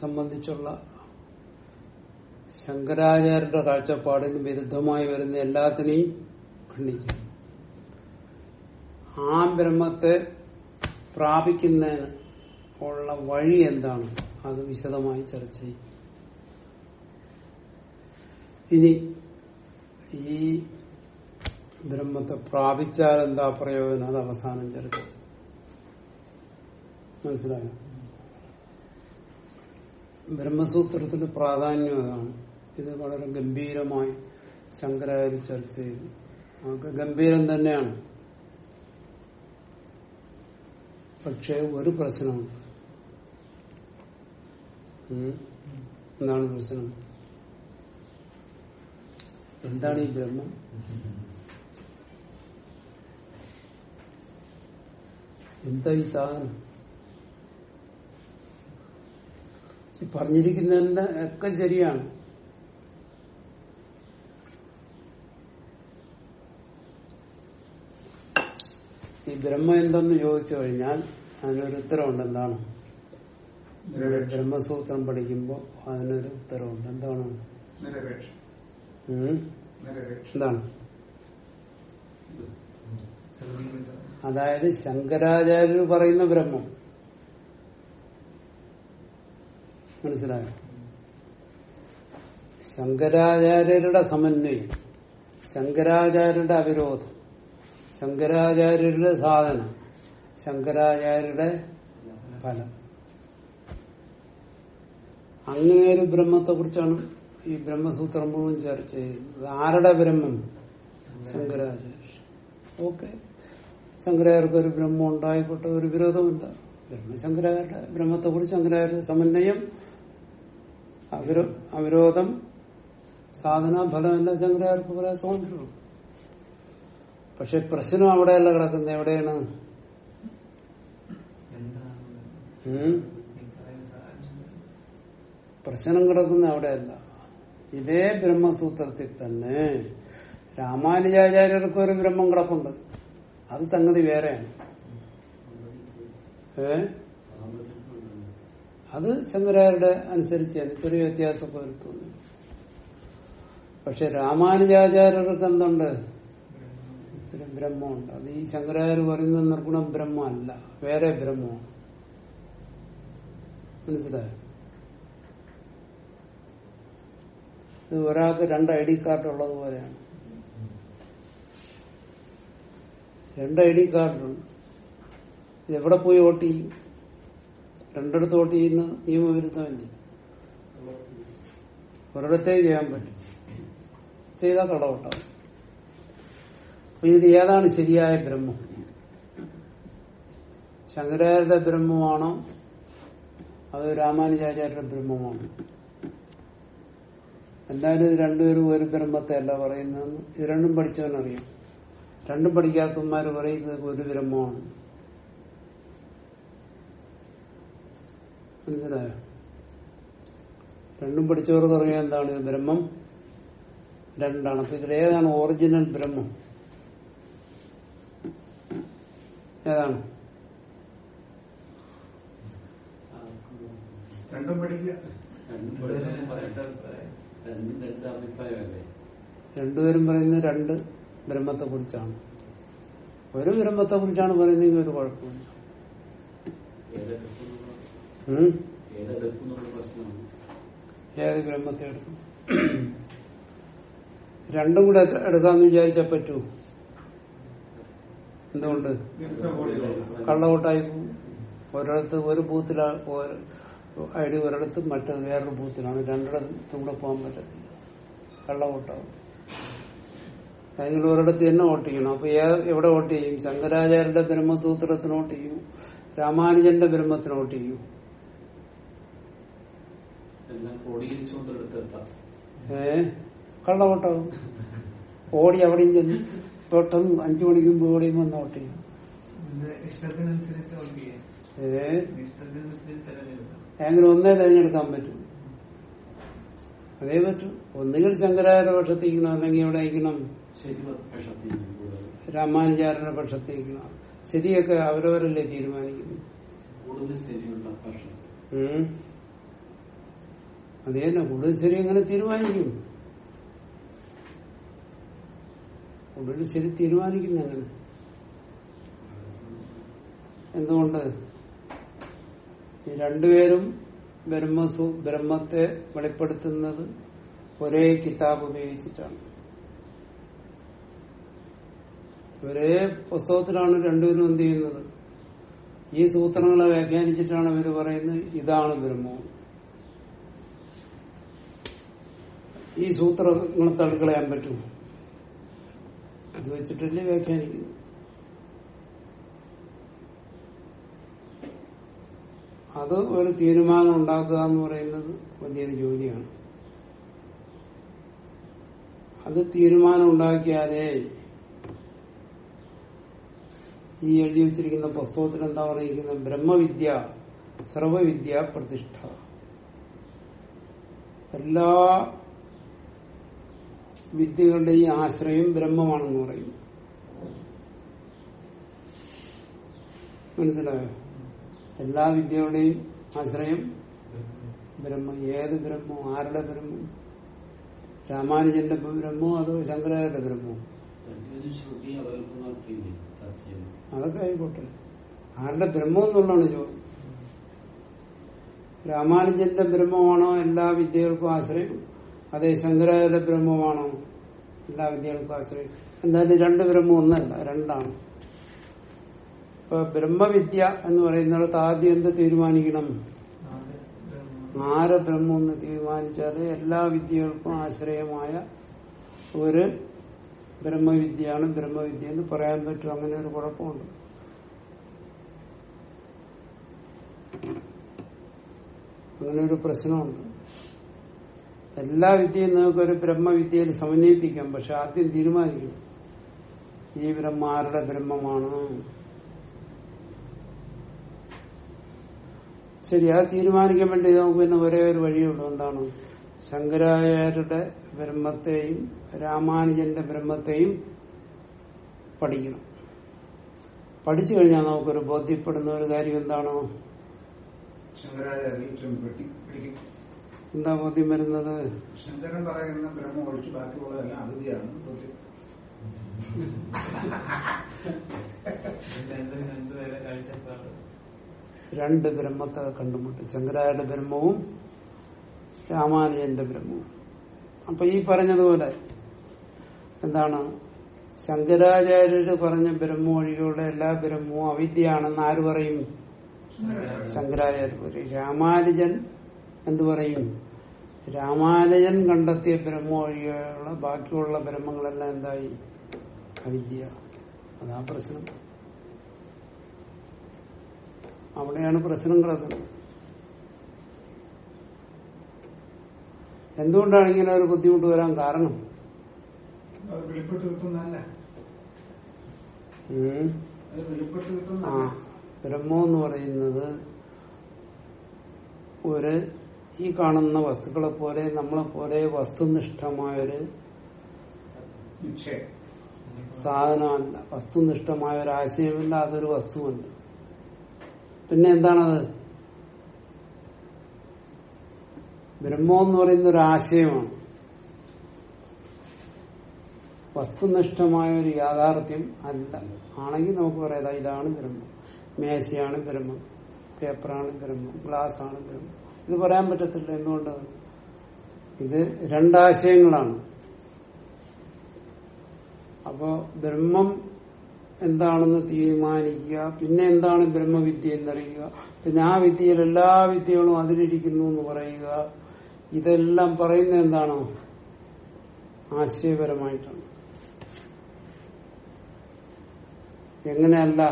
സംബന്ധിച്ചുള്ള ശങ്കരാചാര്യരുടെ കാഴ്ചപ്പാടിന് വിരുദ്ധമായി വരുന്ന എല്ലാത്തിനെയും ഖണ്ഡിക്കും ആ ബ്രഹ്മത്തെ പ്രാപിക്കുന്നതിന് ഉള്ള വഴി എന്താണ്? അത് വിശദമായി ചർച്ച ചെയ്യും. ഇനി ഈ ബ്രഹ്മത്തെ പ്രാപിച്ചാൽ എന്താ പ്രയോജനം അത് അവസാനം ചർച്ച മനസ്സിലായോ? ബ്രഹ്മസൂത്രത്തിന് പ്രാധാന്യം അതാണ്. ഇത് വളരെ ഗംഭീരമായി ശങ്കരാചാര്യ ചർച്ച ചെയ്തു. നമുക്ക് ഗംഭീരം തന്നെയാണ്. പക്ഷെ ഒരു പ്രശ്നമുണ്ട്. എന്താണ് പ്രശ്നം? എന്താണ് ഈ ബ്രഹ്മം? എന്താ ഈ സാധനം? ഈ പറഞ്ഞിരിക്കുന്നതിന്റെ ഒക്കെ ശരിയാണ്. ഈ ബ്രഹ്മം എന്തെന്ന് ചോദിച്ചു കഴിഞ്ഞാൽ അതിനൊരു ഉത്തരവുണ്ട്. എന്താണ്? ബ്രഹ്മസൂത്രം പഠിക്കുമ്പോൾ അതിനൊരു ഉത്തരവുണ്ട്. എന്താണ്? എന്താണ്? അതായത് ശങ്കരാചാര്യർ പറയുന്ന ബ്രഹ്മം. മനസ്സിലായോ? ശങ്കരാചാര്യരുടെ സമന്വയം ശങ്കരാചാര്യരുടെ അവിരോധം. ശങ്കരാചാര്യരുടെ സാധനം. ശങ്കരാചാര്യരുടെ ഫലം. അങ്ങനെ ഒരു ബ്രഹ്മത്തെ കുറിച്ചാണ് ഈ ബ്രഹ്മസൂത്രം മുഴുവൻ ചർച്ച ചെയ്യുന്നത്. ആരുടെ ബ്രഹ്മം? ശങ്കരാചാര്യ ഓക്കെ. ശങ്കരാചാര്യർക്ക് ഒരു ബ്രഹ്മം ഉണ്ടായിക്കോട്ടെ ഒരു വിരോധമില്ല ബ്രഹ്മശങ്കരാചാര്യ ബ്രഹ്മത്തെ കുറിച്ച് ശങ്കരാചാര്യ സമന്വയം അവിരോ അവിരോധം സാധന ഫലമല്ല ശങ്കരാചാര്യർക്ക് പറയാൻ സ്വാതന്ത്ര്യമുള്ളൂ. പക്ഷെ പ്രശ്നം അവിടെയല്ല കിടക്കുന്നത്. എവിടെയാണ്? പ്രശ്നം കിടക്കുന്ന അവിടെയല്ല. ഇതേ ബ്രഹ്മസൂത്രത്തിൽ തന്നെ രാമാനുജാചാര്യർക്ക് ഒരു ബ്രഹ്മം കിടപ്പുണ്ട്. അത് സംഗതി വേറെയാണ്. ഏ? അത് ശങ്കരാചാര്യരുടെ അനുസരിച്ച് ചെറിയ വ്യത്യാസമൊക്കെ വരുത്തുന്നു പക്ഷെ രാമാനുജാചാര്യർക്ക് എന്തുണ്ട്? ബ്രഹ്മമുണ്ട്. അത് ഈ ശങ്കരാചാര്യ പറയുന്ന നിർഗുണം ബ്രഹ്മമല്ല. വേറെ ബ്രഹ്മമാണ് മനസ്സിലായോ? ഇത് ഒരാൾക്ക് രണ്ട് ഐ ഡി കാർഡ് ഉള്ളത് പോലെയാണ്. രണ്ട് ഐ ഡി കാർഡുണ്ട്. ഇത് എവിടെ പോയി വോട്ട് ചെയ്യും? രണ്ടിടത്ത് വോട്ട് ചെയ്യുന്ന നിയമവിരുദ്ധമല്ലേ? ഒരിടത്തേ ചെയ്യാൻ പറ്റും. ചെയ്താൽ കളവട്ടാവും അപ്പൊ ഇത് ഏതാണ് ശരിയായ ബ്രഹ്മം? ശങ്കരാചാര്യരുടെ ബ്രഹ്മമാണോ? അത് രാമാനുജാചാര്യരുടെ ബ്രഹ്മമാണോ? എന്തായാലും ഇത് രണ്ടുപേരും ഒരു ബ്രഹ്മത്തെ അല്ല പറയുന്നതെന്ന് ഇത് രണ്ടും പഠിച്ചവനറിയാം. രണ്ടും പഠിക്കാത്തവന്മാര് പറയുന്നത് ഒരു ബ്രഹ്മമാണ്. മനസ്സിലായോ? രണ്ടും പഠിച്ചവർക്ക് അറിയാം എന്താണ്? ബ്രഹ്മം രണ്ടാണ്. അപ്പൊ ഇതിലേതാണ് ഒറിജിനൽ ബ്രഹ്മം. ഏതാണ് രണ്ടും പഠിക്കുക. രണ്ടുപേരും പറയുന്നത് രണ്ട് ബ്രഹ്മത്തെ കുറിച്ചാണ് ഒരു ബ്രഹ്മത്തെ കുറിച്ചാണ് പറയുന്നെങ്കിൽ ഒരു കുഴപ്പമില്ല. ഏത് ബ്രഹ്മത്തെ എടുക്കും? രണ്ടും കൂടെ എടുക്കാന്ന് വിചാരിച്ചാൽ പറ്റൂ. എന്തുകൊണ്ട്? കള്ളവോട്ടായി ഒരിടത്ത് ഒരു ബൂത്തിലാണ് ഐ ഡി ഒരിടത്ത് മറ്റത് വേറൊരു ബൂത്തിലാണ്. രണ്ടിടത്തും കൂടെ പോകാൻ പറ്റത്തില്ല. കള്ളവോട്ടാവും ഏതെങ്കിലും ഒരിടത്ത് തന്നെ വോട്ട് ചെയ്യണം. അപ്പൊ എവിടെ വോട്ട് ചെയ്യും? ശങ്കരാചാര്യന്റെ ബ്രഹ്മസൂത്രത്തിന് വോട്ട് ചെയ്യും? രാമാനുജന്റെ ബ്രഹ്മത്തിന് വോട്ട് ചെയ്യും? ഏ? കള്ളവോട്ടാവും ഓടി അവിടെയും ചെന്ന് പെട്ടെന്ന് അഞ്ചു മണിക്കും ഓടിയും വന്ന വോട്ട് ചെയ്യും. അങ്ങനെ ഒന്നേ തെരഞ്ഞെടുക്കാൻ പറ്റും. അതേ പറ്റും. ഒന്നുകിൽ ശങ്കരാചാര്യ പക്ഷത്തിരിക്കണം അല്ലെങ്കിൽ എവിടെ അയക്കണം രാമാനുചാരന്റെ പക്ഷത്തിരിക്കണം ശരിയൊക്കെ അവരവരല്ലേ തീരുമാനിക്കുന്നു കൂടുതൽ ശരിയുള്ള പക്ഷം. ഉം. അത് തന്നെ കൂടുതൽ ശരി എങ്ങനെ തീരുമാനിക്കും? കൂടുതൽ ശരി തീരുമാനിക്കുന്ന അങ്ങനെ. എന്തുകൊണ്ട്? ഈ രണ്ടുപേരും ബ്രഹ്മസു ബ്രഹ്മത്തെ വെളിപ്പെടുത്തുന്നത് ഒരേ കിതാബ് ഉപയോഗിച്ചിട്ടാണ്. ഒരേ പുസ്തകത്തിലാണ് രണ്ടുപേരും എന്ത് ചെയ്യുന്നത്? ഈ സൂത്രങ്ങളെ വ്യാഖ്യാനിച്ചിട്ടാണ് ഇവർ പറയുന്നത് ഇതാണ് ബ്രഹ്മവും ഈ സൂത്രങ്ങളെ തള്ളിക്കളയാൻ പറ്റും അത് വെച്ചിട്ടല്ലേ വ്യാഖ്യാനിക്കുന്നു അത് ഒരു തീരുമാനം ഉണ്ടാക്കുക എന്ന് പറയുന്നത് വലിയൊരു ജോലിയാണ് അത് തീരുമാനം ഉണ്ടാക്കിയാലേ ഈ എഴുതി വെച്ചിരിക്കുന്ന പുസ്തകത്തിൽ എന്താ പറയുന്നത്? ബ്രഹ്മവിദ്യ സർവവിദ്യ പ്രതിഷ്ഠ. എല്ലാ വിദ്യകളുടെയും ആശ്രയം ബ്രഹ്മമാണെന്ന് പറയുന്നു. മനസ്സിലായോ? എല്ലാ വിദ്യകളുടെയും ആശ്രയം ബ്രഹ്മം. ഏത് ബ്രഹ്മം? ആരുടെ ബ്രഹ്മം? രാമാനുജന്റെ ബ്രഹ്മോ അതോ ശങ്കരാചാര്യ ബ്രഹ്മോ അതൊക്കെ ആയിക്കോട്ടെ. ആരുടെ ബ്രഹ്മം എന്നുള്ളതാണ് ചോദ്യം. രാമാനുജന്റെ ബ്രഹ്മമാണോ എല്ലാ വിദ്യകൾക്കും ആശ്രയം? അതേ ശങ്കരാചാര്യ ബ്രഹ്മമാണോ. എല്ലാ വിദ്യകൾക്കും ആശ്രയം എന്തായാലും രണ്ട് ബ്രഹ്മം ഒന്നല്ല രണ്ടാണ്. ഇപ്പൊ ബ്രഹ്മവിദ്യ എന്ന് പറയുന്നിടത്ത് ആദ്യം എന്ത് തീരുമാനിക്കണം? ആര ബ്രഹ്മം. എന്ന് തീരുമാനിച്ചാൽ എല്ലാ വിദ്യകൾക്കും ആശ്രയമായ ഒരു ബ്രഹ്മവിദ്യയാണ് ബ്രഹ്മവിദ്യ എന്ന് പറയാൻ പറ്റും. അങ്ങനെ ഒരു കുഴപ്പമുണ്ട്. അങ്ങനെ ഒരു പ്രശ്നമുണ്ട്. എല്ലാ വിദ്യയും നിങ്ങൾക്ക് ഒരു ബ്രഹ്മവിദ്യയിൽ സമന്വയിപ്പിക്കാം പക്ഷെ ആദ്യം തീരുമാനിക്കണം. ഈ ബ്രഹ്മ ആരുടെ ബ്രഹ്മമാണ്. ശരി അത് തീരുമാനിക്കാൻ വേണ്ടി നമുക്ക് പിന്നെ ഒരേ ഒരു വഴിയുള്ളൂ. എന്താണ്? ശങ്കരാചാര്യരുടെ ബ്രഹ്മത്തെയും രാമാനുജന്റെ ബ്രഹ്മത്തെയും പഠിക്കണം. പഠിച്ചു കഴിഞ്ഞാൽ നമുക്കൊരു ബോധ്യപ്പെടുന്ന ഒരു കാര്യം എന്താണോ? എന്താ ബോധ്യം വരുന്നത്? ശങ്കരൻ പറയുന്ന ബ്രഹ്മം ഒഴിച്ച് ബാക്കിയുള്ളതെല്ലാം രണ്ട് ബ്രഹ്മത്തെ കണ്ടുമുട്ടി. ശങ്കരായുടെ ബ്രഹ്മവും രാമാനുജന്റെ ബ്രഹ്മവും. അപ്പൊ ഈ പറഞ്ഞതുപോലെ എന്താണ്? ശങ്കരാചാര്യര് പറഞ്ഞ ബ്രഹ്മം ഒഴികെയുള്ള എല്ലാ ബ്രഹ്മവും അവിദ്യയാണെന്ന് ആര് പറയും? ശങ്കരാചാര്യ. രാമാനുജൻ എന്തു പറയും? രാമാനുജൻ കണ്ടെത്തിയ ബ്രഹ്മ ഒഴികെയുള്ള ബാക്കിയുള്ള ബ്രഹ്മങ്ങളെല്ലാം എന്തായി? അവിദ്യ. അതാ പ്രശ്നം. അവിടെയാണ് പ്രശ്നം കിടക്കുന്നത് എന്തുകൊണ്ടാണ് ഇങ്ങനെ ഒരു ബുദ്ധിമുട്ട് വരാൻ കാരണം? ആ. ബ്രഹ്മം എന്ന് പറയുന്നത് ഒരു ഈ കാണുന്ന വസ്തുക്കളെ പോലെ നമ്മളെ പോലെ വസ്തുനിഷ്ഠമായൊരു സാധനമല്ല. വസ്തുനിഷ്ഠമായ ഒരു ആശയമില്ല അതൊരു വസ്തുവല്ല. പിന്നെ എന്താണത്? ബ്രഹ്മം എന്ന് പറയുന്ന ഒരു ആശയമാണ് വസ്തുനിഷ്ഠമായ ഒരു യാഥാർത്ഥ്യം അല്ല. ആണെങ്കിൽ നമുക്ക് പറയാം ഇതാണ് ബ്രഹ്മം. മേശയാണ് ബ്രഹ്മം. പേപ്പറാണ് ബ്രഹ്മം. ഗ്ലാസ് ആണ് ബ്രഹ്മം. ഇത് പറയാൻ പറ്റത്തില്ല എന്തുകൊണ്ട്? ഇത് രണ്ടാശയങ്ങളാണ്. അപ്പോ ബ്രഹ്മം എന്താണെന്ന് തീരുമാനിക്കുക പിന്നെ എന്താണ് ബ്രഹ്മവിദ്യ എന്നറിയുക പിന്നെ ആ വിദ്യയിൽ എല്ലാ വിദ്യകളും അതിലിരിക്കുന്നു എന്ന് പറയുക ഇതെല്ലാം പറയുന്നത് എന്താണോ? ആശയപരമായിട്ടാണ്. എങ്ങനെയല്ല?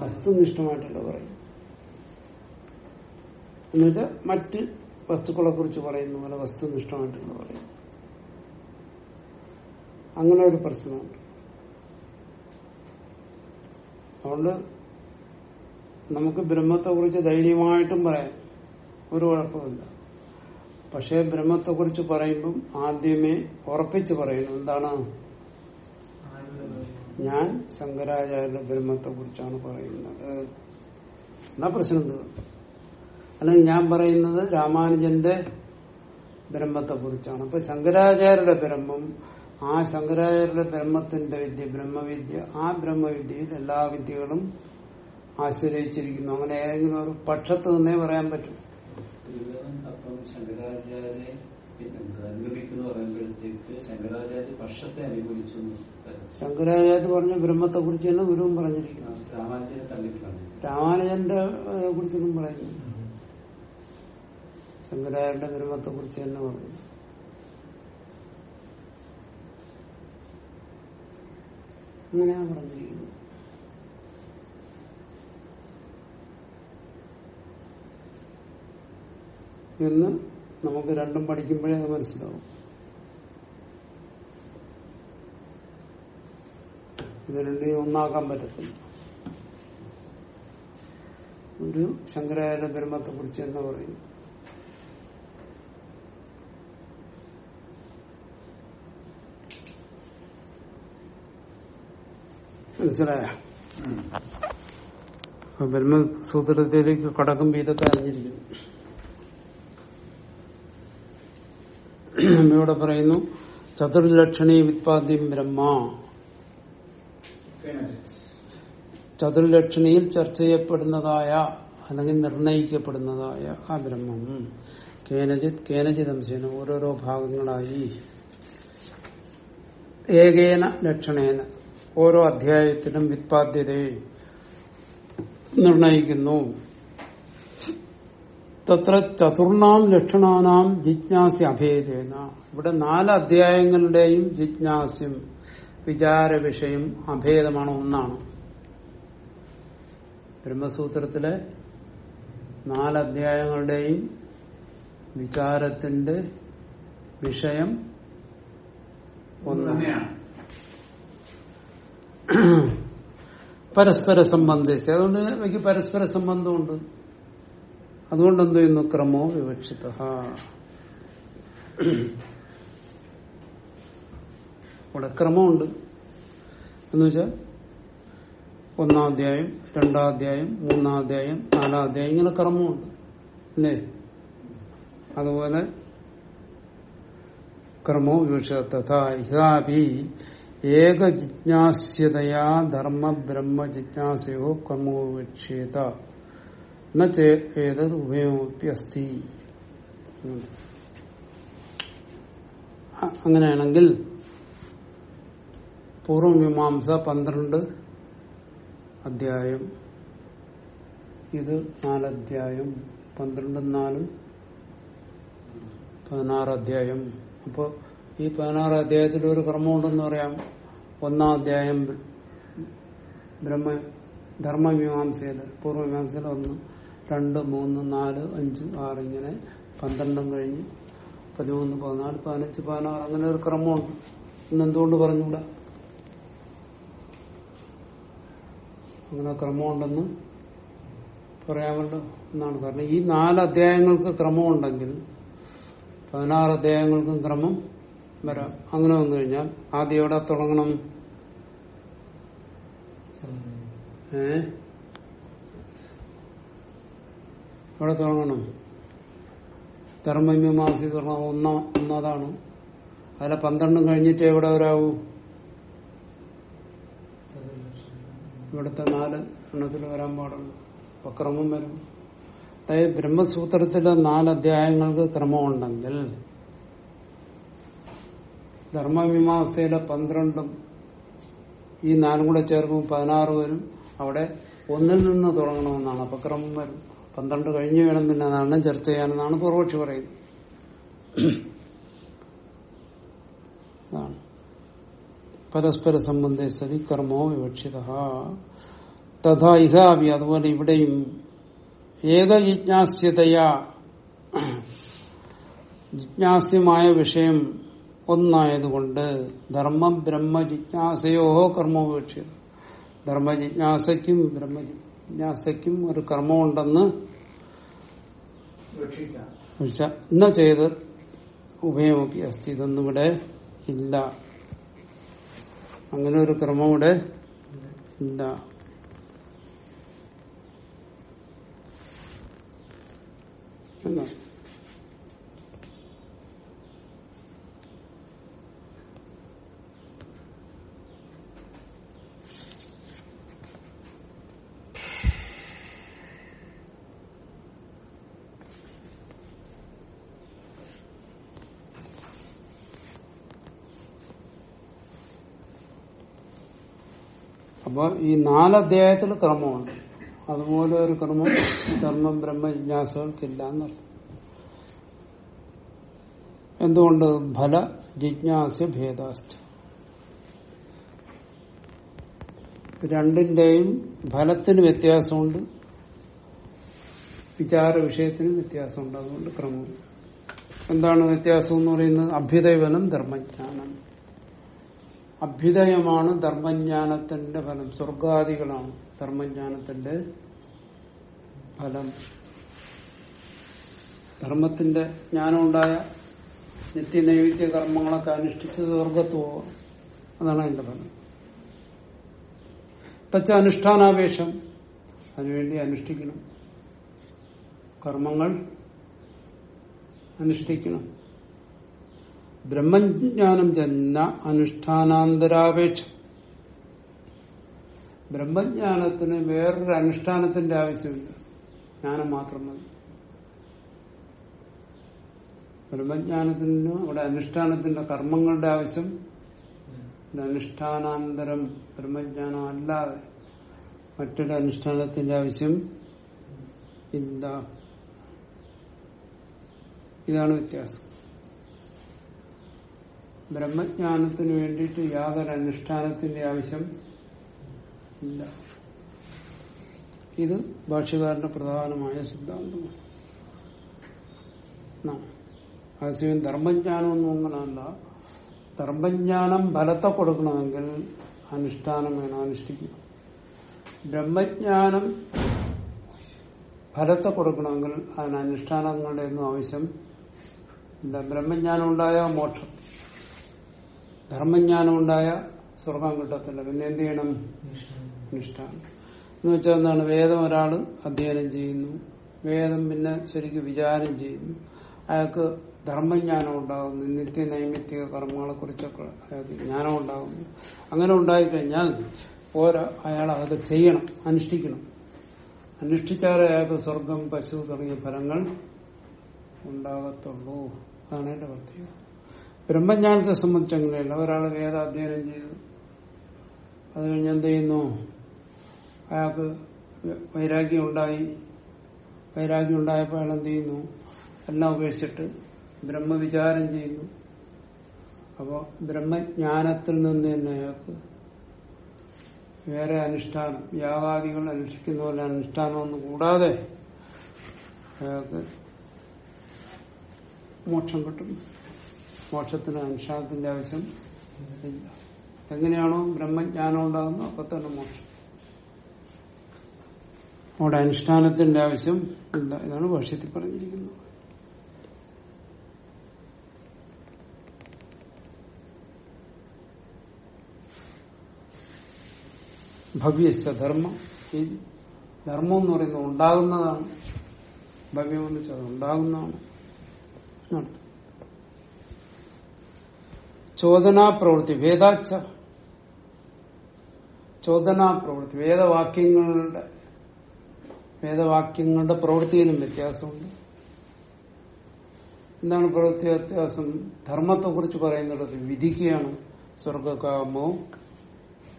വസ്തുനിഷ്ഠമായിട്ടല്ല പറയും എന്നുവെച്ചാൽ മറ്റ് വസ്തുക്കളെ കുറിച്ച് പറയുന്ന പോലെ വസ്തുനിഷ്ഠമായിട്ടുള്ള പറയും അങ്ങനെ ഒരു പ്രശ്നമുണ്ട്. അതുകൊണ്ട് നമുക്ക് ബ്രഹ്മത്തെ കുറിച്ച് ധൈര്യമായിട്ടും പറയാം ഒരു കുഴപ്പമില്ല പക്ഷേ ബ്രഹ്മത്തെ കുറിച്ച് പറയുമ്പം ആദ്യമേ ഉറപ്പിച്ച് പറയണം എന്താണ്? ഞാൻ ശങ്കരാചാര്യ ബ്രഹ്മത്തെ കുറിച്ചാണ് പറയുന്നത്. എന്നാ പ്രശ്നം തീർന്നു അല്ലെങ്കിൽ ഞാൻ പറയുന്നത് രാമാനുജന്റെ ബ്രഹ്മത്തെ കുറിച്ചാണ് അപ്പൊ ശങ്കരാചാര്യരുടെ ബ്രഹ്മം ആ ശങ്കരാചാര്യരുടെ ബ്രഹ്മത്തിന്റെ വിദ്യ ബ്രഹ്മവിദ്യ ആ ബ്രഹ്മവിദ്യയിൽ എല്ലാ വിദ്യകളും ആശ്രയിച്ചിരിക്കുന്നു. അങ്ങനെ ഏതെങ്കിലും ഒരു പക്ഷത്ത് നിന്നേ പറയാൻ പറ്റും. ശങ്കരാചാര്യെ അനുഗമിക്കുന്നു പറയുമ്പോഴത്തേക്ക് ശങ്കരാചാര്യ പക്ഷത്തെ അനുകൂലിച്ചു എന്ന് ശങ്കരാചാര്യ പറഞ്ഞ ബ്രഹ്മത്തെ കുറിച്ച് തന്നെ ഗുരുവും പറഞ്ഞിരിക്കുന്നു. രാമാനുജനെ രാമാനുജന്റെ കുറിച്ചൊന്നും പറയുന്നു ശങ്കരാചാര്യന്റെ ബ്രഹ്മത്തെ കുറിച്ച് തന്നെ പറഞ്ഞു. അങ്ങനെയാണ് പറഞ്ഞിരിക്കുന്നത്. എന്ന് നമുക്ക് രണ്ടും പഠിക്കുമ്പോഴേ അത് മനസ്സിലാവും. ഇത് രണ്ടും ഒന്നാക്കാൻ പറ്റത്തില്ല. ഒരു ശങ്കരാചാര്യ ബ്രഹ്മത്തെ കുറിച്ച് എന്ന് പറയുന്നു. മനസ്സിലായ? ബ്രഹ്മസൂത്രത്തിലേക്ക് കടക്കുമ്പോ ഇതൊക്കെ അറിഞ്ഞിരിക്കുന്നു ഇവിടെ പറയുന്നു ചതുർലക്ഷണീ വിത്പാദ്യം ബ്രഹ്മ. ചതുർലക്ഷണിയിൽ ചർച്ച ചെയ്യപ്പെടുന്നതായ അല്ലെങ്കിൽ നിർണയിക്കപ്പെടുന്നതായ ആ ബ്രഹ്മം. കേനജിത് കേനജിത് അംശേന ഓരോരോ ഭാഗങ്ങളായി. ഏകേന ലക്ഷണേന. ഓരോ അധ്യായത്തിലും വിത്പാദ്യതയെ നിർണയിക്കുന്നു. തത്ര ചതുർണാം ലക്ഷണാനാം ജിജ്ഞാസി അഭേദേന. ഇവിടെ നാല് അധ്യായങ്ങളുടെയും ജിജ്ഞാസ്യം വിചാര വിഷയം അഭേദമാണ് ഒന്നാണ്. ബ്രഹ്മസൂത്രത്തിലെ നാല് അധ്യായങ്ങളുടെയും വിചാരത്തിന്റെ വിഷയം ഒന്ന്. ഒന്നാണ് പരസ്പര സംബന്ധിച്ച് അതുകൊണ്ട് എനിക്ക് പരസ്പര സംബന്ധമുണ്ട്. അതുകൊണ്ട് എന്ത് ചെയ്യുന്നു? ക്രമോ വിവക്ഷിത. ഇവിടെ ക്രമമുണ്ട്. എന്ന് വെച്ചാൽ ഒന്നാം അധ്യായം രണ്ടാം അധ്യായം മൂന്നാം അധ്യായം നാലാം അധ്യായം ഇങ്ങനെ ക്രമമുണ്ട്. അല്ലേ? അതുപോലെ ക്രമോ വിവക്ഷിത. തഥാ ഏക ജിജ്ഞാസ്യതയാ ധർമ്മ ബ്രഹ്മ ജിജ്ഞാസയോ ക്രമോ എന്നേത് ഉപയോഗി അസ്ഥി അങ്ങനെയാണെങ്കിൽ പൂർവമീമാംസ പന്ത്രണ്ട് അധ്യായം. ഇത് നാലധ്യായം. പന്ത്രണ്ടും നാലും പതിനാറ് അധ്യായം. അപ്പോൾ ഈ പതിനാറ് അധ്യായത്തിൽ ഒരു ക്രമമുണ്ടെന്ന് പറയാം. ഒന്നാം അധ്യായം ബ്രഹ്മ ധർമ്മമീമാംസയിൽ പൂർവമീമാംസയിൽ ഒന്ന് രണ്ട് മൂന്ന് നാല് അഞ്ച് ആറ് ഇങ്ങനെ പന്ത്രണ്ടും കഴിഞ്ഞ് പതിമൂന്ന് പതിനാല് പതിനഞ്ച് പതിനാറ് അങ്ങനെ ഒരു ക്രമമുണ്ട് ഇന്നെന്തുകൊണ്ട് പറഞ്ഞൂടാ അങ്ങനെ ക്രമമുണ്ടെന്ന് പറയാമല്ലോ എന്നാണ് കാരണം ഈ നാല് അധ്യായങ്ങൾക്ക് ക്രമമുണ്ടെങ്കിൽ പതിനാറ് അധ്യായങ്ങൾക്കും ക്രമം വരാം. അങ്ങനെ വന്നു കഴിഞ്ഞാൽ ആദ്യം എവിടെ തുടങ്ങണം? ഏ? എവിടെ തുടങ്ങണം? ധർമ്മമീമാസി തുടങ്ങണം. ഒന്ന ഒന്നതാണ്. അതിലെ പന്ത്രണ്ടും കഴിഞ്ഞിട്ട് എവിടെ വരാവൂ? ഇവിടുത്തെ നാല് എണ്ണത്തിൽ വരാൻ പാടുള്ളൂ. അപ്പൊ ക്രമം വരും. അതായത് ബ്രഹ്മസൂത്രത്തിലെ നാല് അധ്യായങ്ങൾക്ക് ക്രമമുണ്ടെങ്കിൽ ധർമ്മമീമാംസയിലെ പന്ത്രണ്ടും ഈ നാലും കൂടെ ചേർക്കുമ്പോൾ പതിനാറ് വരും. അവിടെ ഒന്നിൽ നിന്ന് തുടങ്ങണമെന്നാണ്. അപക്രമം ക്രമം വരും. പന്ത്രണ്ട് കഴിഞ്ഞു വേണം പിന്നെ നാളെ ചർച്ച ചെയ്യാനെന്നാണ് പൂർവക്ഷി പറയുന്നത്. പരസ്പര സംബന്ധ സതി കർമ്മോ വിവക്ഷിത. തഥാ ഇഹാവി അതുപോലെ ഇവിടെയും ഏക ജിജ്ഞാസ്യതയാ. ജിജ്ഞാസ്യമായ വിഷയം ഒന്നായതുകൊണ്ട് ധർമ്മം ബ്രഹ്മ ജിജ്ഞാസയോ കർമ്മോപേക്ഷ ധർമ്മ ജിജ്ഞാസയ്ക്കും ബ്രഹ്മ ജിജ്ഞാസയ്ക്കും ഒരു കർമ്മമുണ്ടെന്ന് എന്ന ചെയ്ത് ഉഭയമൊക്കെ അസ്ഥി ഇതൊന്നും ഇവിടെ ഇല്ല. അങ്ങനെ ഒരു ക്രമം ഇവിടെ ഇല്ല. എന്നാ? അപ്പൊ ഈ നാലധ്യായത്തിൽ ക്രമമുണ്ട്. അതുപോലെ ഒരു ക്രമം ധർമ്മം ബ്രഹ്മ ജിജ്ഞാസകൾക്കില്ല എന്നർത്ഥം എന്തുകൊണ്ട്? ഫല ജിജ്ഞാസ ഭേദാസ്ഥ രണ്ടിന്റെയും ഫലത്തിന് വ്യത്യാസമുണ്ട്. വിചാര വിഷയത്തിന് വ്യത്യാസമുണ്ട്. അതുകൊണ്ട് ക്രമം. എന്താണ് വ്യത്യാസം എന്ന് പറയുന്നത്? അഭ്യുദയവനം ധർമ്മജ്ഞാനം. അഭ്യുദയമാണ് ധർമ്മജ്ഞാനത്തിന്റെ ഫലം. സ്വർഗാദികളാണ് ധർമ്മജ്ഞാനത്തിന്റെ ഫലം. ധർമ്മത്തിന്റെ ജ്ഞാനം ഉണ്ടായ നിത്യനൈവേദ്യ കർമ്മങ്ങളൊക്കെ അനുഷ്ഠിച്ച് സ്വർഗത്ത് അതാണ് അതിന്റെ ഫലം. തച്ച അനുഷ്ഠാനാപേക്ഷം അതിനുവേണ്ടി അനുഷ്ഠിക്കണം. കർമ്മങ്ങൾ അനുഷ്ഠിക്കണം. ബ്രഹ്മജ്ഞാനം ചെന്ന അനുഷ്ഠാനാന്തരാപേക്ഷ. ബ്രഹ്മജ്ഞാനത്തിന് വേറൊരു അനുഷ്ഠാനത്തിന്റെ ആവശ്യമില്ല. ജ്ഞാനം മാത്രം മതി. ബ്രഹ്മജ്ഞാനത്തിന് അവിടെ അനുഷ്ഠാനത്തിന്റെ കർമ്മങ്ങളുടെ ആവശ്യം. അനുഷ്ഠാനാന്തരം ബ്രഹ്മജ്ഞാനം അല്ലാതെ മറ്റൊരു അനുഷ്ഠാനത്തിന്റെ ആവശ്യം ഇല്ല. ഇതാണ് വ്യത്യാസം. ബ്രഹ്മജ്ഞാനത്തിന് വേണ്ടിയിട്ട് യാതൊരു അനുഷ്ഠാനത്തിന്റെ ആവശ്യം ഇല്ല. ഇത് ഭാഷ്യകാരന്റെ പ്രധാനമായ സിദ്ധാന്തമാണ്. അതേസമയം ധർമ്മജ്ഞാനം ഒന്നും അങ്ങനല്ല ധർമ്മജ്ഞാനം ഫലത്തെ കൊടുക്കണമെങ്കിൽ അനുഷ്ഠാനം വേണം അനുഷ്ഠിക്കണം. ബ്രഹ്മജ്ഞാനം ഫലത്തെ കൊടുക്കണമെങ്കിൽ അതിന് അനുഷ്ഠാനങ്ങളുടെ ഒന്നും ആവശ്യം ബ്രഹ്മജ്ഞാനം ഉണ്ടായ മോക്ഷം. ധർമ്മജ്ഞാനം ഉണ്ടായ സ്വർഗം കിട്ടത്തില്ല. പിന്നെ എന്ത് ചെയ്യണം? അനുഷ്ഠാനം എന്ന് വെച്ചാൽ എന്താണ്? വേദം ഒരാൾ അധ്യയനം ചെയ്യുന്നു. വേദം പിന്നെ ശരിക്കും വിചാരം ചെയ്യുന്നു. അയാൾക്ക് ധർമ്മജ്ഞാനം ഉണ്ടാകുന്നു. നിത്യ നൈമിത്തിക കർമ്മങ്ങളെ കുറിച്ചൊക്കെ അയാൾക്ക് ജ്ഞാനം ഉണ്ടാകുന്നു അങ്ങനെ ഉണ്ടായിക്കഴിഞ്ഞാൽ ഓരോ അയാൾ അതൊക്കെ ചെയ്യണം അനുഷ്ഠിക്കണം. അനുഷ്ഠിച്ചാലേ അയാൾക്ക് സ്വർഗം പശു തുടങ്ങിയ ഫലങ്ങൾ ഉണ്ടാകത്തുള്ളൂ. അതാണ് എന്റെ പ്രത്യേകത. ബ്രഹ്മജ്ഞാനത്തെ സംബന്ധിച്ച് അങ്ങനെയല്ല. ഒരാൾ വേദാധ്യയനം ചെയ്തു. അത് കഴിഞ്ഞ് എന്ത് ചെയ്യുന്നു? അയാൾക്ക് വൈരാഗ്യം ഉണ്ടായി. വൈരാഗ്യം ഉണ്ടായപ്പോൾ അയാൾ എന്ത് ചെയ്യുന്നു? എല്ലാം ഉപേക്ഷിച്ചിട്ട് ബ്രഹ്മവിചാരം ചെയ്യുന്നു. അപ്പോൾ ബ്രഹ്മജ്ഞാനത്തിൽ നിന്ന് തന്നെ അയാൾക്ക് വേറെ അനുഷ്ഠാനം യാഗാദികൾ അനുഷ്ഠിക്കുന്ന പോലെ അനുഷ്ഠാനമൊന്നും കൂടാതെ അയാൾക്ക് മോക്ഷം കിട്ടും മോക്ഷത്തിന് അനുഷ്ഠാനത്തിന്റെ ആവശ്യം. ഇല്ല എങ്ങനെയാണോ ബ്രഹ്മജ്ഞാനം ഉണ്ടാകുന്നത് അപ്പൊ തന്നെ മോക്ഷം. അവിടെ അനുഷ്ഠാനത്തിന്റെ ആവശ്യം ഇല്ല ഇതാണ് ഭാഷ്യത്തിൽ പറഞ്ഞിരിക്കുന്നത്. ഭവ്യസ്ഥ ധർമ്മം. ഈ ധർമ്മം എന്ന് പറയുന്നത് ഉണ്ടാകുന്നതാണ്. ഭവ്യമെന്ന് വെച്ചാൽ ഉണ്ടാകുന്നതാണ്. എന്നർത്ഥം. ചോദനാ പ്രവൃത്തി വേദാച്ച ചോദനാ പ്രവൃത്തി വേദവാക്യങ്ങളുടെ വേദവാക്യങ്ങളുടെ പ്രവൃത്തിയിലും വ്യത്യാസമുണ്ട്. എന്താണ് പ്രവൃത്തി വ്യത്യാസം? ധർമ്മത്തെ കുറിച്ച് പറയുന്നിടത്ത് വിധിക്കുകയാണ് സ്വർഗകാമോ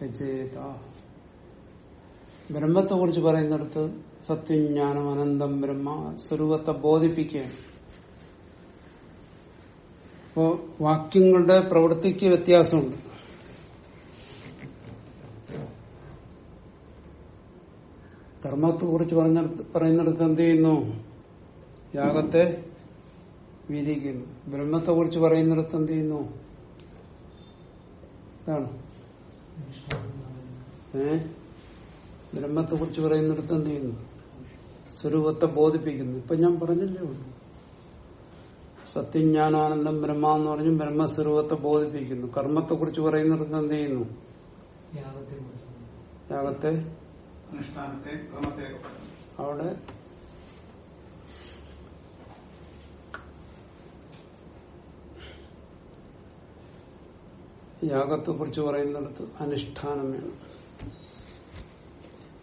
വിജേത ബ്രഹ്മത്തെ കുറിച്ച് പറയുന്നിടത്ത് സത്യജ്ഞാനം അനന്തം ബ്രഹ്മ സ്വരൂപത്തെ ബോധിപ്പിക്കുകയാണ്. അപ്പോ വാക്യങ്ങളുടെ പ്രവൃത്തിക്ക് വ്യത്യാസമുണ്ട്. ധർമ്മത്തെ കുറിച്ച് പറഞ്ഞിടത്ത് പറയുന്നിടത്ത് എന്ത് ചെയ്യുന്നു? യാഗത്തെ വിധിക്കുന്നു ബ്രഹ്മത്തെ കുറിച്ച് പറയുന്നിടത്ത് എന്ത് ചെയ്യുന്നു? ഇതാണ്. ഏ? ബ്രഹ്മത്തെ കുറിച്ച് പറയുന്നിടത്ത് എന്ത് ചെയ്യുന്നു? സ്വരൂപത്തെ ബോധിപ്പിക്കുന്നു. ഇപ്പൊ ഞാൻ പറഞ്ഞല്ലേ? ഉള്ളൂ സത്യജ്ഞാനാനന്ദം ബ്രഹ്മ എന്ന് പറഞ്ഞ് ബ്രഹ്മസ്വരൂപത്തെ ബോധിപ്പിക്കുന്നു. കർമ്മത്തെ കുറിച്ച് പറയുന്നിടത്ത് എന്ത് ചെയ്യുന്നു? യാഗത്തെ അവിടെ യാഗത്തെ കുറിച്ച് പറയുന്നിടത്ത് അനുഷ്ഠാനം വേണം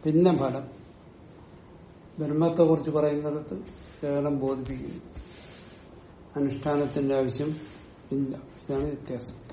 പിന്നെ ഫലം ബ്രഹ്മത്തെ കുറിച്ച് പറയുന്നിടത്ത് കേവലം ബോധിപ്പിക്കുന്നു. അനുഷ്ഠാനത്തിന്റെ ആവശ്യം ഇല്ല. ഇതാണ് വ്യത്യാസം.